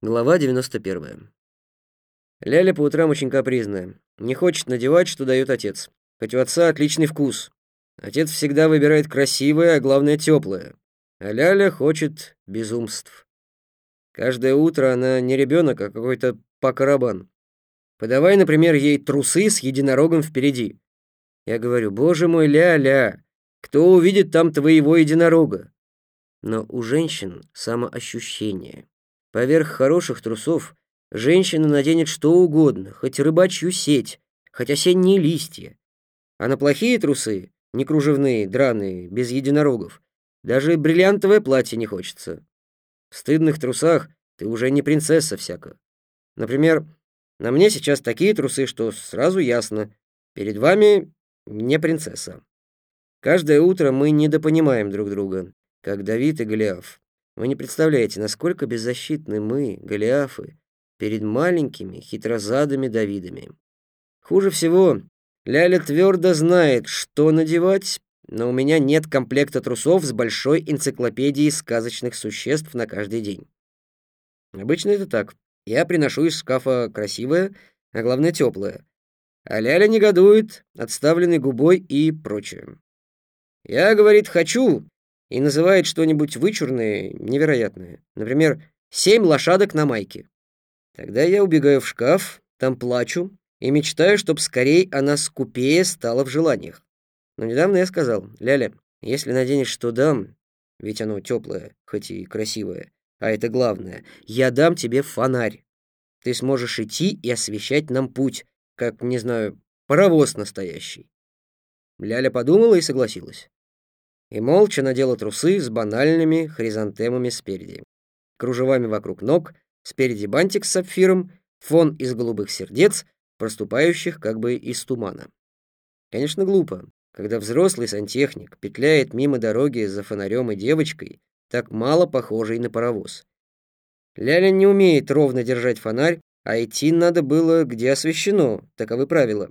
Глава 91. Ляля по утрам очень капризная. Не хочет надевать, что дает отец. Хоть у отца отличный вкус. Отец всегда выбирает красивое, а главное теплое. А Ляля хочет безумств. Каждое утро она не ребенок, а какой-то покарабан. Подавай, например, ей трусы с единорогом впереди. Я говорю, боже мой, Ляля, кто увидит там твоего единорога? Но у женщин самоощущение. Поверх хороших трусов женщина наденет что угодно, хоть рыбачью сеть, хоть осенние листья. А на плохие трусы, не кружевные, драные, без единорогов, даже бриллиантовое платье не хочется. В стыдных трусах ты уже не принцесса всяко. Например, на мне сейчас такие трусы, что сразу ясно, перед вами не принцесса. Каждое утро мы недопонимаем друг друга, как Давид и Голиаф. Вы не представляете, насколько беззащитны мы, Голиафы, перед маленькими хитрозадыми Давидами. Хуже всего, Ляля твердо знает, что надевать, но у меня нет комплекта трусов с большой энциклопедией сказочных существ на каждый день. Обычно это так. Я приношу из шкафа красивое, а главное теплое. А Ляля негодует, отставленной губой и прочее. Я, говорит, хочу, и называет что-нибудь вычурное, невероятное. Например, «семь лошадок на майке». Тогда я убегаю в шкаф, там плачу и мечтаю, чтоб скорее она скупее стала в желаниях. Но недавно я сказал, «Ляля, если наденешь что дам, ведь оно теплое, хоть и красивое, а это главное, я дам тебе фонарь. Ты сможешь идти и освещать нам путь, как, не знаю, паровоз настоящий». Ляля подумала и согласилась и молча надела трусы с банальными хризантемами спереди, кружевами вокруг ног, спереди бантик с сапфиром, фон из голубых сердец, проступающих как бы из тумана. Конечно, глупо, когда взрослый сантехник петляет мимо дороги за фонарем и девочкой, так мало похожей на паровоз. Ляля не умеет ровно держать фонарь, а идти надо было, где освещено, таковы правила.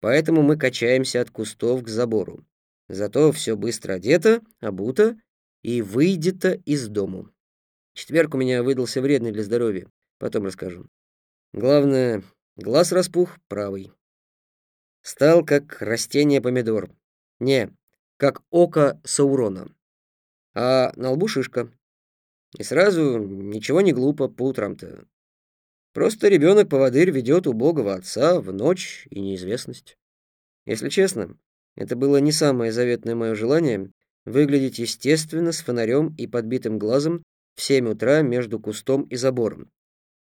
Поэтому мы качаемся от кустов к забору. Зато все быстро одето, обуто и выйдет из дому. Четверг у меня выдался вредный для здоровья. Потом расскажу. Главное, глаз распух правый. Стал как растение помидор. Не, как око Саурона. А на лбу шишка. И сразу ничего не глупо по утрам-то. Просто ребенок-поводырь ведет убогого отца в ночь и неизвестность. Если честно, это было не самое заветное мое желание выглядеть естественно с фонарем и подбитым глазом в 7 утра между кустом и забором.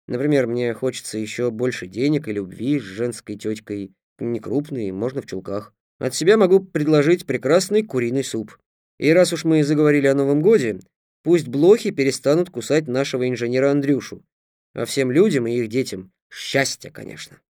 Например, мне хочется еще больше денег и любви с женской тетькой, не крупной, можно в чулках. От себя могу предложить прекрасный куриный суп. И раз уж мы заговорили о Новом годе, пусть блохи перестанут кусать нашего инженера Андрюшу. А всем людям и их детям счастья, конечно.